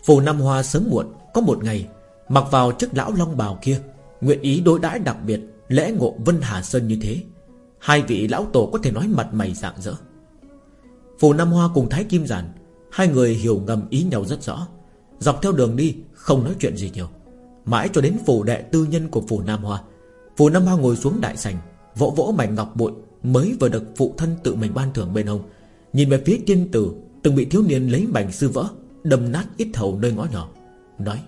Speaker 1: Phù Nam Hoa sớm muộn, Có một ngày, Mặc vào chiếc lão long bào kia, Nguyện ý đối đãi đặc biệt, Lễ ngộ Vân Hà Sơn như thế. Hai vị lão tổ có thể nói mặt mày dạng dỡ Phù Nam Hoa cùng Thái Kim Giản, Hai người hiểu ngầm ý nhau rất rõ. Dọc theo đường đi không nói chuyện gì nhiều. Mãi cho đến phủ đệ tư nhân của phủ Nam Hoa, phủ Nam Hoa ngồi xuống đại sành Vỗ vỗ mảnh ngọc bội Mới vừa được phụ thân tự mình ban thưởng bên ông Nhìn về phía tiên tử, Từng bị thiếu niên lấy mảnh sư vỡ Đâm nát ít hầu nơi ngõ nhỏ, Nói,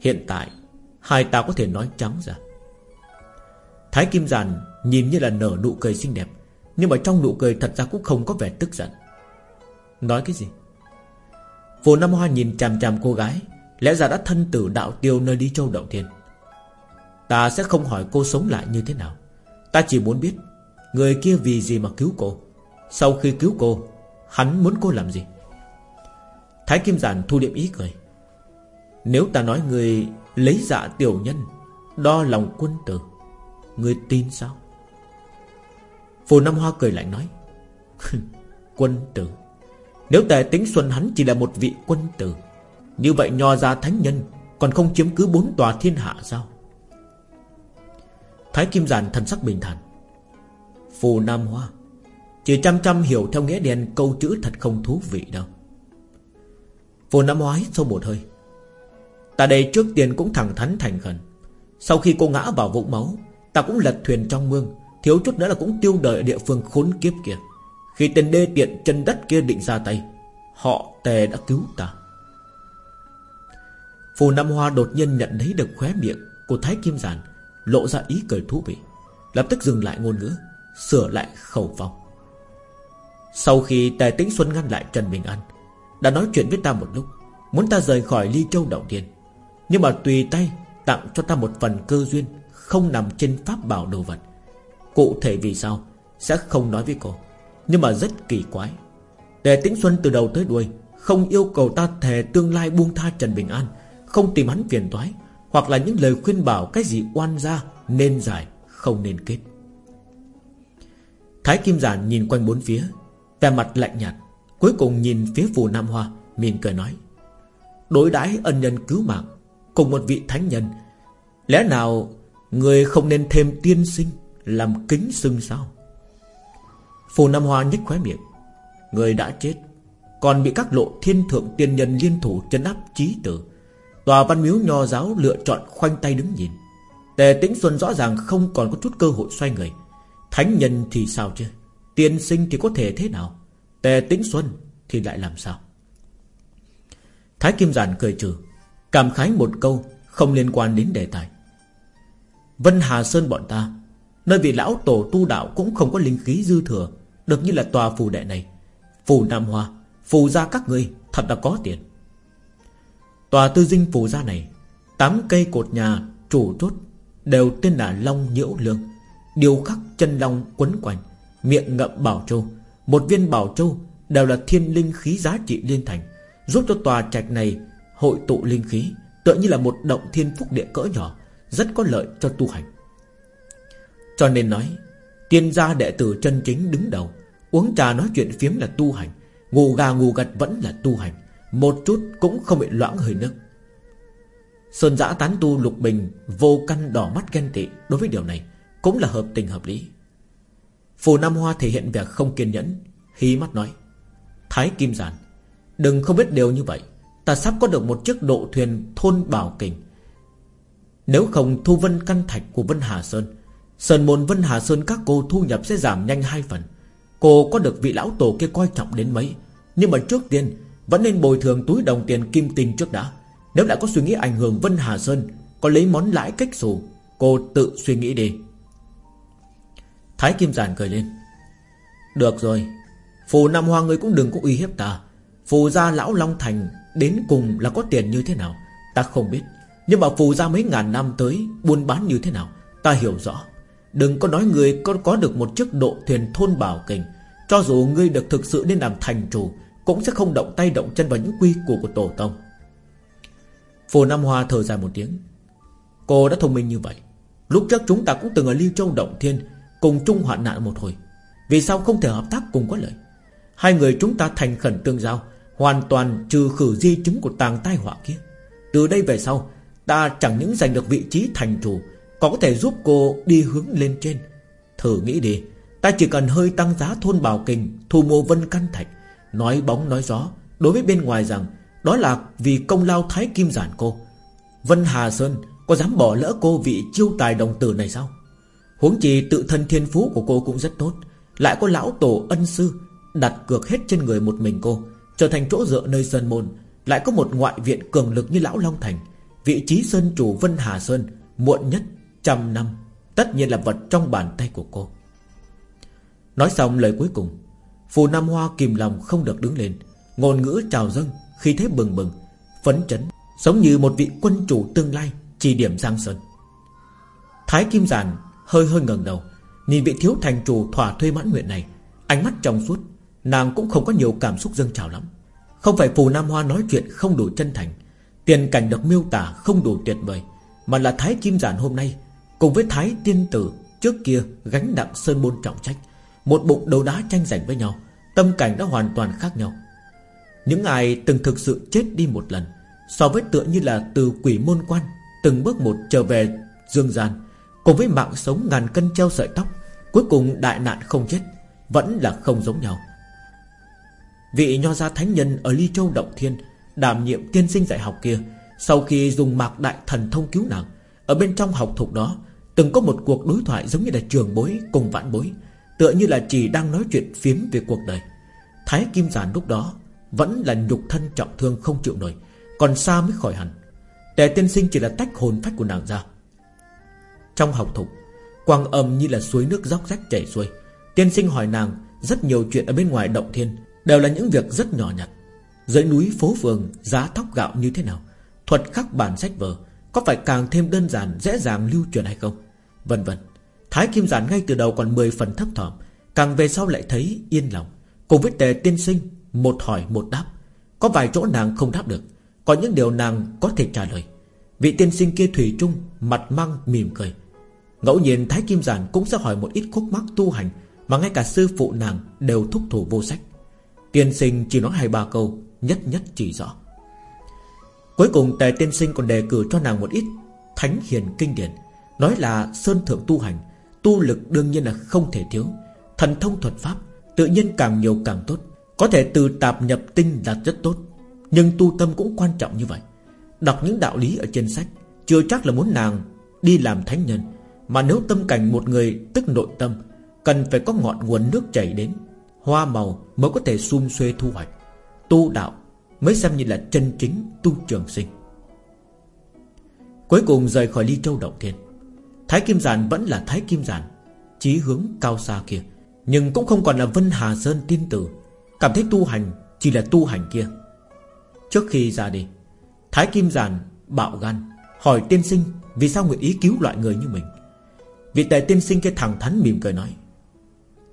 Speaker 1: Hiện tại, Hai ta có thể nói trắng ra. Thái Kim Giàn nhìn như là nở nụ cười xinh đẹp, Nhưng mà trong nụ cười thật ra cũng không có vẻ tức giận. Nói cái gì? Phù Nam Hoa nhìn chằm chằm cô gái Lẽ ra đã thân tử đạo tiêu nơi đi châu động thiên. Ta sẽ không hỏi cô sống lại như thế nào. Ta chỉ muốn biết, Người kia vì gì mà cứu cô? Sau khi cứu cô, Hắn muốn cô làm gì? Thái Kim Giản thu điểm ý cười. Nếu ta nói người Lấy dạ tiểu nhân, Đo lòng quân tử, Người tin sao? Phù Nam Hoa cười lạnh nói, Quân tử, Nếu tề tính xuân hắn chỉ là một vị quân tử như vậy nho ra thánh nhân, Còn không chiếm cứ bốn tòa thiên hạ sao? Thái Kim Giản thần sắc bình thản. Phù Nam Hoa, Chỉ chăm chăm hiểu theo nghĩa đen câu chữ thật không thú vị đâu. Phù Nam Hoa hít sâu một hơi. Ta đây trước tiên cũng thẳng thắn thành khẩn. Sau khi cô ngã vào vũng máu, Ta cũng lật thuyền trong mương, Thiếu chút nữa là cũng tiêu đời ở địa phương khốn kiếp kia. Khi tên đê tiện chân đất kia định ra tay, Họ tề đã cứu ta. Phù Nam Hoa đột nhiên nhận thấy được khóe miệng Của Thái Kim Giản, Lộ ra ý cười thú vị, Lập tức dừng lại ngôn ngữ, Sửa lại khẩu phong. Sau khi Tề Tĩnh Xuân ngăn lại Trần Bình An, Đã nói chuyện với ta một lúc, Muốn ta rời khỏi ly châu động tiên. Nhưng mà tùy tay tặng cho ta một phần cơ duyên Không nằm trên pháp bảo đồ vật. Cụ thể vì sao Sẽ không nói với cô, Nhưng mà rất kỳ quái. Tề Tĩnh Xuân từ đầu tới đuôi Không yêu cầu ta thề tương lai buông tha Trần Bình An không tìm hắn phiền toái, Hoặc là những lời khuyên bảo cái gì oan ra Nên giải, không nên kết. Thái Kim Giản nhìn quanh bốn phía, Vẻ mặt lạnh nhạt, Cuối cùng nhìn phía phù Nam Hoa, mỉm cười nói, Đối đãi ân nhân cứu mạng Cùng một vị thánh nhân, Lẽ nào Người không nên thêm tiên sinh Làm kính sưng sao? Phù Nam Hoa nhếch khóe miệng, Người đã chết, Còn bị các lộ thiên thượng tiên nhân liên thủ chân áp trí tử Tòa văn miếu nho giáo lựa chọn khoanh tay đứng nhìn. Tề tĩnh xuân rõ ràng không còn có chút cơ hội xoay người. Thánh nhân thì sao chứ? Tiên sinh thì có thể thế nào? Tề tĩnh xuân thì lại làm sao? Thái Kim Giản cười trừ, Cảm khái một câu Không liên quan đến đề tài. Vân Hà Sơn bọn ta, Nơi vị lão tổ tu đạo cũng không có linh khí dư thừa, Được như là tòa phù đệ này. Phù Nam Hoa, Phù gia các ngươi thật là có tiền. Tòa tư dinh phù gia này, Tám cây cột nhà chủ chốt Đều tên là Long Nhiễu Lương. Điều khắc chân long quấn quanh, Miệng ngậm bảo châu. Một viên bảo châu đều là thiên linh khí giá trị liên thành, Giúp cho tòa trạch này Hội tụ linh khí, Tựa như là một động thiên phúc địa cỡ nhỏ, Rất có lợi cho tu hành. Cho nên nói, Tiên gia đệ tử chân chính đứng đầu, Uống trà nói chuyện phiếm là tu hành, Ngủ gà ngủ gật vẫn là tu hành. Một chút cũng không bị loãng hơi nước. Sơn giã tán tu lục bình Vô căn đỏ mắt ghen tị Đối với điều này Cũng là hợp tình hợp lý. Phù Nam Hoa thể hiện vẻ không kiên nhẫn, Hí mắt nói, Thái Kim Giản, Đừng không biết điều như vậy. Ta sắp có được một chiếc độ thuyền thôn Bảo Kình. Nếu không thu vân căn thạch của Vân Hà Sơn Sơn môn Vân Hà Sơn các cô thu nhập sẽ giảm nhanh hai phần. Cô có được vị lão tổ kia coi trọng đến mấy, Nhưng mà trước tiên vẫn nên bồi thường túi đồng tiền kim tinh trước đã. Nếu đã có suy nghĩ ảnh hưởng Vân Hà Sơn, Có lấy món lãi cách xù, Cô tự suy nghĩ đi. Thái Kim Giản cười lên. Được rồi, Phù Nam Hoa ngươi cũng đừng có uy hiếp ta. Phù gia lão Long Thành Đến cùng là có tiền như thế nào, Ta không biết. Nhưng mà phù gia mấy ngàn năm tới Buôn bán như thế nào, Ta hiểu rõ. Đừng có nói người có có được một chiếc độ thuyền thôn bảo kình. Cho dù ngươi được thực sự nên làm thành chủ cũng sẽ không động tay động chân vào những quy củ của tổ tông. Phù Nam Hoa thở dài một tiếng. Cô đã thông minh như vậy. Lúc trước chúng ta cũng từng ở Lưu Châu Động Thiên, Cùng chung hoạn nạn một hồi. Vì sao không thể hợp tác cùng có lợi? Hai người chúng ta thành khẩn tương giao, Hoàn toàn trừ khử di chứng của tàng tai họa kia. Từ đây về sau, Ta chẳng những giành được vị trí thành chủ, Còn có thể giúp cô đi hướng lên trên. Thử nghĩ đi, Ta chỉ cần hơi tăng giá thôn Bảo Kình, Thu mua vân căn thạch Nói bóng nói gió. Đối với bên ngoài rằng, Đó là vì công lao thái kim giản cô. Vân Hà Sơn, Có dám bỏ lỡ cô vị chiêu tài đồng tử này sao? Huống chi tự thân thiên phú của cô cũng rất tốt. Lại có lão tổ ân sư, Đặt cược hết trên người một mình cô, Trở thành chỗ dựa nơi Sơn Môn. Lại có một ngoại viện cường lực như Lão Long Thành. Vị trí Sơn Chủ Vân Hà Sơn, Muộn nhất trăm năm, Tất nhiên là vật trong bàn tay của cô. Nói xong lời cuối cùng Phù Nam Hoa kìm lòng không được đứng lên. Ngôn ngữ trào dâng Khi thế bừng bừng, Phấn chấn, Giống như một vị quân chủ tương lai, Chỉ điểm Giang Sơn. Thái Kim Giản hơi hơi ngẩng đầu, Nhìn vị thiếu thành chủ thỏa thuê mãn nguyện này. Ánh mắt trong suốt, Nàng cũng không có nhiều cảm xúc dâng trào lắm. Không phải Phù Nam Hoa nói chuyện không đủ chân thành, Tiền cảnh được miêu tả không đủ tuyệt vời, Mà là Thái Kim Giản hôm nay Cùng với Thái Tiên Tử Trước kia gánh nặng sơn môn trọng trách. Một bụng đầu đá tranh giành với nhau, Tâm cảnh đã hoàn toàn khác nhau. Những ai từng thực sự chết đi một lần, So với tựa như là từ quỷ môn quan, Từng bước một trở về dương gian, Cùng với mạng sống ngàn cân treo sợi tóc, Cuối cùng đại nạn không chết, Vẫn là không giống nhau. Vị nho gia thánh nhân ở Ly Châu Động Thiên, Đảm nhiệm tiên sinh dạy học kia, Sau khi dùng mạc đại thần thông cứu nàng, Ở bên trong học thục đó, Từng có một cuộc đối thoại giống như là trường bối cùng vãn bối Tựa như là chỉ đang nói chuyện phiếm về cuộc đời. Thái Kim Giản lúc đó Vẫn là nhục thân trọng thương không chịu nổi, Còn xa mới khỏi hẳn. Tề tiên sinh chỉ là tách hồn phách của nàng ra. Trong học thục, Quang âm như là suối nước róc rách chảy xuôi. Tiên sinh hỏi nàng Rất nhiều chuyện ở bên ngoài động thiên, Đều là những việc rất nhỏ nhặt. Dưới núi phố phường, giá thóc gạo như thế nào? Thuật khắc bản sách vở, Có phải càng thêm đơn giản, dễ dàng lưu truyền hay không? Vân vân. Thái Kim Giản ngay từ đầu còn 10 phần thấp thỏm, Càng về sau lại thấy yên lòng. Cùng với tề tiên sinh, Một hỏi, một đáp. Có vài chỗ nàng không đáp được, Có những điều nàng có thể trả lời. Vị tiên sinh kia thủy trung Mặt măng mỉm cười. Ngẫu nhiên Thái Kim Giản cũng sẽ hỏi một ít khúc mắc tu hành Mà ngay cả sư phụ nàng đều thúc thủ vô sách. Tiên sinh chỉ nói hai ba câu, Nhất nhất chỉ rõ. Cuối cùng tề tiên sinh còn đề cử cho nàng một ít Thánh hiền kinh điển, Nói là sơn thượng tu hành Tu lực đương nhiên là không thể thiếu. Thần thông thuật pháp Tự nhiên càng nhiều càng tốt. Có thể từ tạp nhập tinh là rất tốt. Nhưng tu tâm cũng quan trọng như vậy. Đọc những đạo lý ở trên sách, Chưa chắc là muốn nàng đi làm thánh nhân. Mà nếu tâm cảnh một người tức nội tâm, Cần phải có ngọn nguồn nước chảy đến, Hoa màu mới có thể xung xuê thu hoạch. Tu đạo mới xem như là chân chính tu trường sinh. Cuối cùng rời khỏi ly châu động thiên. Thái Kim Giản vẫn là Thái Kim Giản, Chí hướng cao xa kia, Nhưng cũng không còn là Vân Hà Sơn tiên tử. Cảm thấy tu hành chỉ là tu hành kia. Trước khi ra đi, Thái Kim Giản bạo gan, Hỏi tiên sinh vì sao nguyện ý cứu loại người như mình. Vị tệ tiên sinh kia thẳng thắn mỉm cười nói,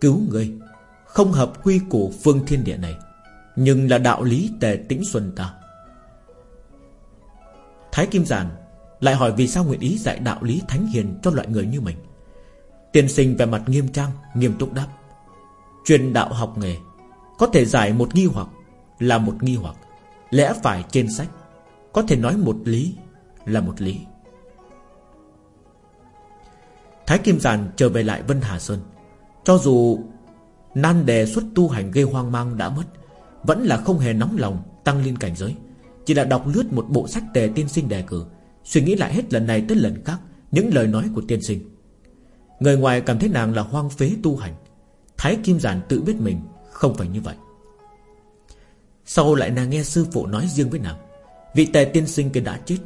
Speaker 1: Cứu người Không hợp quy củ phương thiên địa này, Nhưng là đạo lý tề tĩnh xuân ta. Thái Kim Giản lại hỏi vì sao nguyện ý dạy đạo lý thánh hiền Cho loại người như mình. Tiên sinh về mặt nghiêm trang, Nghiêm túc đáp. Truyền đạo học nghề, Có thể giải một nghi hoặc Là một nghi hoặc. Lẽ phải trên sách, Có thể nói một lý Là một lý. Thái Kim Giàn trở về lại Vân Hà Sơn. Cho dù Nan đề xuất tu hành gây hoang mang đã mất, Vẫn là không hề nóng lòng Tăng lên cảnh giới. Chỉ là đọc lướt một bộ sách tề tiên sinh đề cử Suy nghĩ lại hết lần này tới lần khác, Những lời nói của tiên sinh. Người ngoài cảm thấy nàng là hoang phế tu hành. Thái Kim Giản tự biết mình Không phải như vậy. Sau lại nàng nghe sư phụ nói riêng với nàng, Vị tề tiên sinh kia đã chết.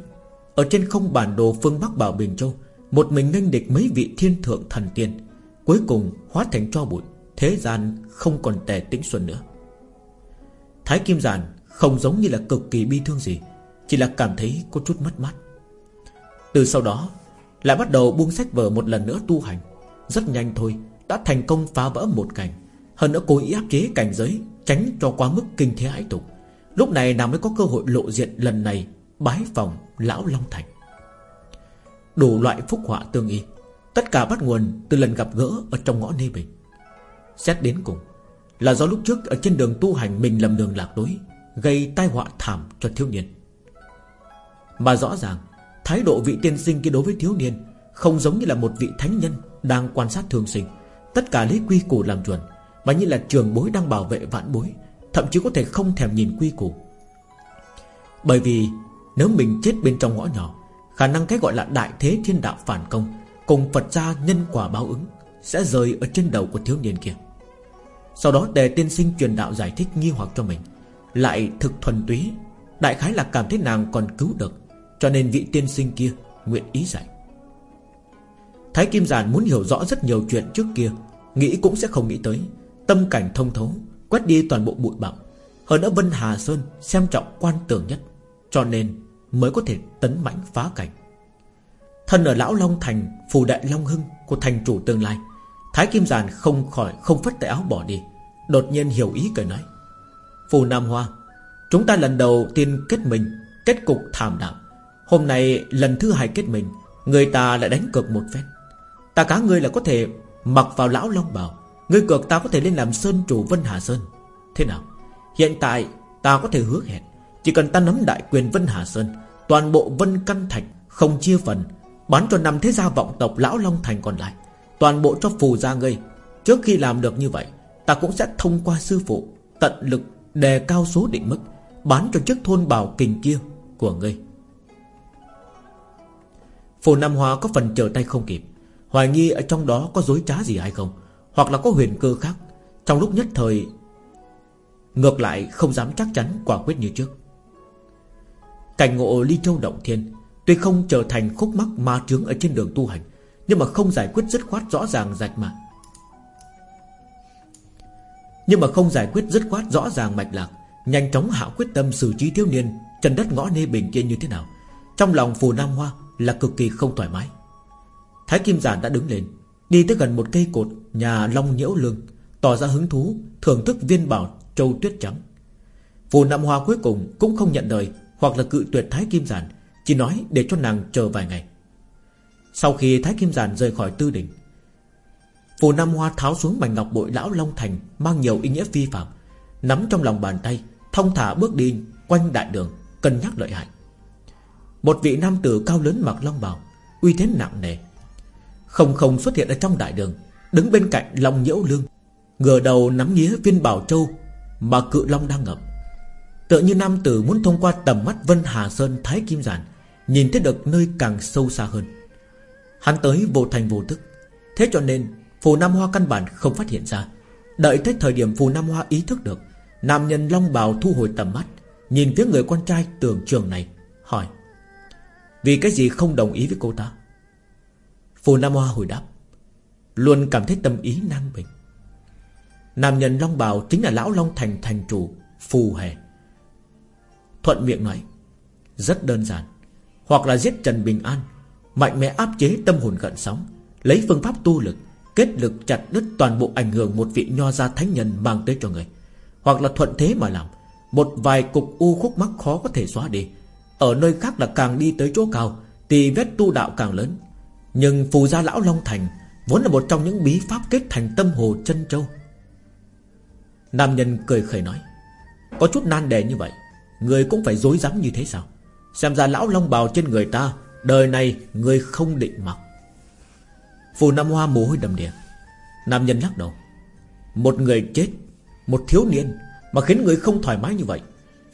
Speaker 1: Ở trên không bản đồ phương Bắc Bảo Bình Châu, Một mình nghênh địch mấy vị thiên thượng thần tiên, Cuối cùng hóa thành cho bụi, Thế gian không còn tề tĩnh xuân nữa. Thái Kim Giản không giống như là cực kỳ bi thương gì, Chỉ là cảm thấy có chút mất mát. Từ sau đó, Lại bắt đầu buông sách vở một lần nữa tu hành. Rất nhanh thôi, Đã thành công phá vỡ một cảnh. Hơn nữa cố ý áp chế cảnh giới, Tránh cho quá mức kinh thế hãi tục. Lúc này nàng mới có cơ hội lộ diện lần này, Bái phòng Lão Long Thành. Đủ loại phúc họa tương y, Tất cả bắt nguồn từ lần gặp gỡ Ở trong ngõ Nê Bình. Xét đến cùng, Là do lúc trước ở trên đường tu hành Mình lầm đường lạc lối, Gây tai họa thảm cho thiếu niên. Mà rõ ràng Thái độ vị tiên sinh kia đối với thiếu niên Không giống như là một vị thánh nhân Đang quan sát thường sinh. Tất cả lấy quy củ làm chuẩn, Mà như là trường bối đang bảo vệ vạn bối, Thậm chí có thể không thèm nhìn quy củ. Bởi vì Nếu mình chết bên trong ngõ nhỏ, Khả năng cái gọi là đại thế thiên đạo phản công Cùng Phật gia nhân quả báo ứng Sẽ rơi ở trên đầu của thiếu niên kia. Sau đó đề tiên sinh truyền đạo giải thích nghi hoặc cho mình, Lại thực thuần túy, Đại khái là cảm thấy nàng còn cứu được. Cho nên vị tiên sinh kia nguyện ý dạy. Thái Kim Giản muốn hiểu rõ rất nhiều chuyện trước kia, Nghĩ cũng sẽ không nghĩ tới. Tâm cảnh thông thấu, Quét đi toàn bộ bụi bặm. Hơn nữa Vân Hà Sơn xem trọng quan tưởng nhất, Cho nên mới có thể tấn mãnh phá cảnh. Thân ở Lão Long Thành, Phù đại Long Hưng của thành chủ tương lai, Thái Kim Giàn không khỏi không phất tay áo bỏ đi, Đột nhiên hiểu ý cười nói, Phù Nam Hoa, Chúng ta lần đầu tiên kết mình, Kết cục thảm đạm. Hôm nay lần thứ hai kết mình, Người ta lại đánh cược một phen. Ta cá ngươi là có thể mặc vào lão long bào Ngươi cược ta có thể lên làm sơn chủ Vân Hà Sơn. Thế nào? Hiện tại ta có thể hứa hẹn, Chỉ cần ta nắm đại quyền Vân Hà Sơn, Toàn bộ Vân Căn Thạch không chia phần, Bán cho năm thế gia vọng tộc Lão Long Thành còn lại, Toàn bộ cho phù gia ngươi. Trước khi làm được như vậy, Ta cũng sẽ thông qua sư phụ Tận lực đề cao số định mức, Bán cho chiếc thôn bảo kình kia Của ngươi. Phù Nam Hoa có phần chờ tay không kịp. Hoài nghi ở trong đó có dối trá gì hay không? Hoặc là có huyền cơ khác? Trong lúc nhất thời, Ngược lại không dám chắc chắn quả quyết như trước. Cảnh ngộ ly châu động thiên, Tuy không trở thành khúc mắc ma trướng Ở trên đường tu hành, Nhưng mà không giải quyết dứt khoát rõ ràng rạch mà Nhưng mà không giải quyết dứt khoát rõ ràng mạch lạc, Nhanh chóng hạ quyết tâm xử trí thiếu niên Trần đất ngõ nê bình kia như thế nào. Trong lòng phù Nam Hoa là cực kỳ không thoải mái. Thái Kim Giản đã đứng lên, Đi tới gần một cây cột nhà Long Nhiễu Lương, Tỏ ra hứng thú, Thưởng thức viên bảo châu tuyết trắng. Phù Nam Hoa cuối cùng cũng không nhận đời Hoặc là cự tuyệt Thái Kim Giản, Chỉ nói để cho nàng chờ vài ngày. Sau khi Thái Kim Giản rời khỏi tư đỉnh, Phù Nam Hoa tháo xuống mảnh ngọc bội lão Long Thành Mang nhiều ý nghĩa vi phạm, Nắm trong lòng bàn tay Thông thả bước đi quanh đại đường, Cân nhắc lợi hại. Một vị nam tử cao lớn mặc long bào, Uy thế nặng nề. Không không xuất hiện ở trong đại đường, Đứng bên cạnh Long Nhiễu Lương, Ngửa đầu nắm nhía viên bảo châu Mà cự long đang ngậm. Tựa như nam tử muốn thông qua tầm mắt Vân Hà Sơn, Thái Kim Giản, Nhìn thấy được nơi càng sâu xa hơn. Hắn tới vô thành vô tức Thế cho nên, Phù Nam Hoa căn bản không phát hiện ra. Đợi tới thời điểm Phù Nam Hoa ý thức được, Nam nhân long bào thu hồi tầm mắt, Nhìn phía người con trai tưởng trường này, Hỏi vì cái gì không đồng ý với cô ta? Phù Nam Hoa hồi đáp, Luôn cảm thấy tâm ý năng bình. Nam nhân long bào chính là lão long thành thành chủ Phù Hề. Thuận miệng nói, Rất đơn giản, Hoặc là giết Trần Bình An, Mạnh mẽ áp chế tâm hồn gợn sóng, Lấy phương pháp tu lực, Kết lực chặt đứt toàn bộ ảnh hưởng Một vị nho gia thánh nhân mang tới cho người. Hoặc là thuận thế mà làm, Một vài cục u khúc mắc khó có thể xóa đi ở nơi khác là càng đi tới chỗ cao, Thì vết tu đạo càng lớn. Nhưng phù gia lão Long Thành Vốn là một trong những bí pháp kết thành tâm hồ chân châu. Nam nhân cười khẩy nói, Có chút nan đề như vậy, Người cũng phải dối rắm như thế sao? Xem ra lão long bào trên người ta, Đời này người không định mặc. Phù Nam Hoa mồ hôi đầm đìa. Nam nhân lắc đầu, Một người chết, Một thiếu niên Mà khiến người không thoải mái như vậy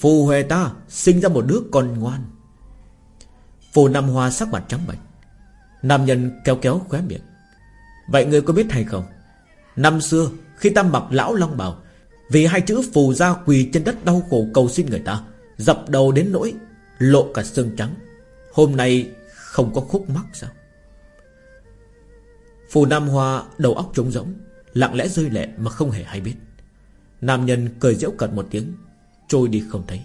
Speaker 1: Phù Huệ ta sinh ra một đứa con ngoan. Phù Nam Hoa sắc mặt trắng bệch. Nam nhân kéo kéo khóe miệng. Vậy người có biết hay không? Năm xưa, khi ta mặc lão long bào Vì hai chữ phù ra quỳ trên đất đau khổ cầu xin người ta, Dập đầu đến nỗi Lộ cả xương trắng. Hôm nay không có khúc mắc sao? Phù Nam Hoa đầu óc trống rỗng, Lặng lẽ rơi lệ mà không hề hay biết. Nam nhân cười giễu cợt một tiếng. Trôi đi không thấy.